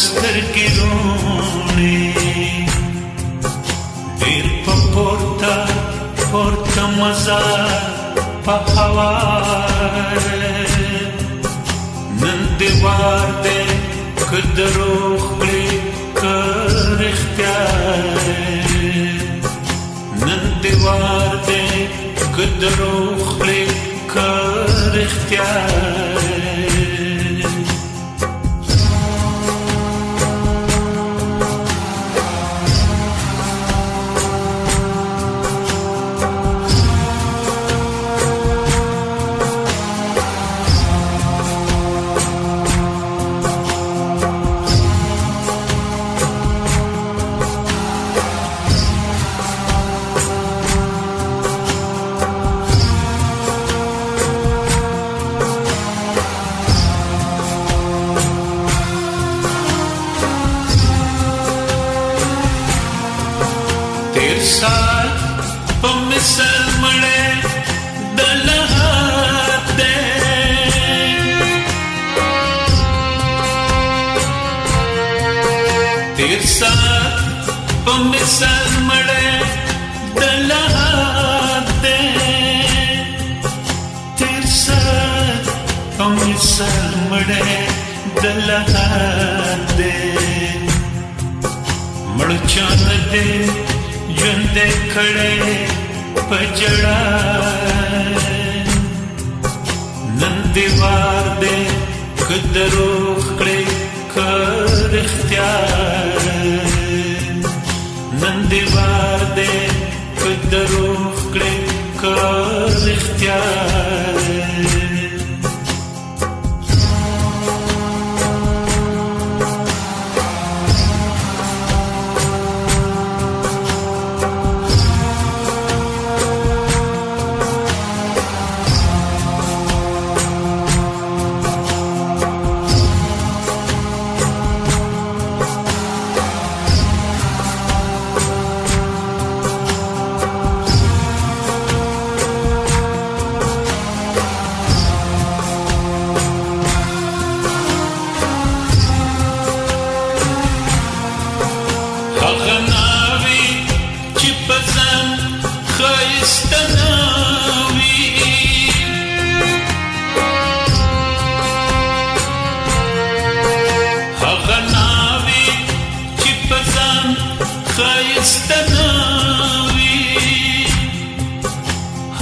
ستر کې دونې ډېر په پورته پورته مزه په هوا نن دیوار دې کدرو خپل کر اختیار نن دیوار دې کدرو خپل کر اختیار سال په مثال مړې د لحد دې تیر سال په مثال مړې د لحد دې تیر سال په مثال مړې د لحد دې مړ چانه دې ژوند کړه پجړا نن دیوار دې کدرو خړې کړ اختیار نن دیوار دې کدرو خړې کړ اختیار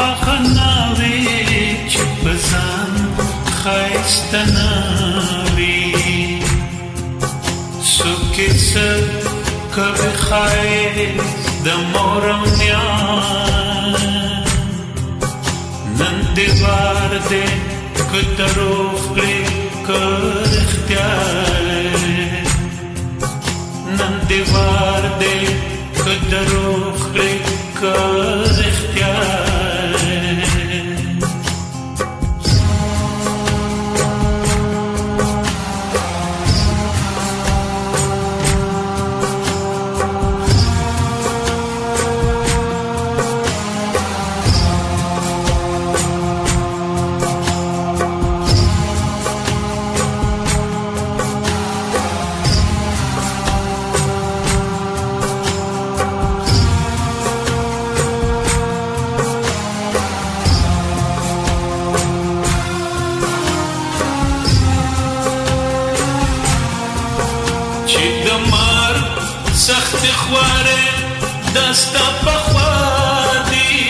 هغه ناوې چې په ځان خایسته ناوې څوک څه کوي خایست د مورم نیان نن دیوار دې کترو خلی کر اختیار نن دیوار دې کترو خلی کر اختیار چې د مار سخت خواره دستا په خوا دی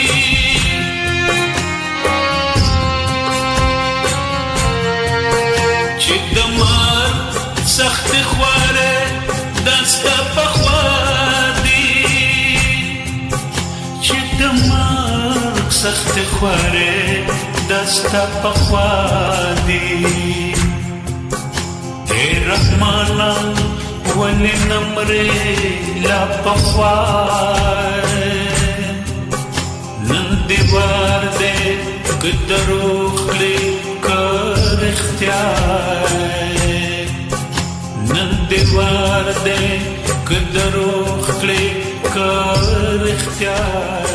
چې د مار سخت خواره دستا په خوا دی چې د مار سخت خواره دستا په خوا دی رحمانه نمر لا بفار نندي وارده قدروا خلي كار اختيار نندي وارده قدروا خلي كار اختيار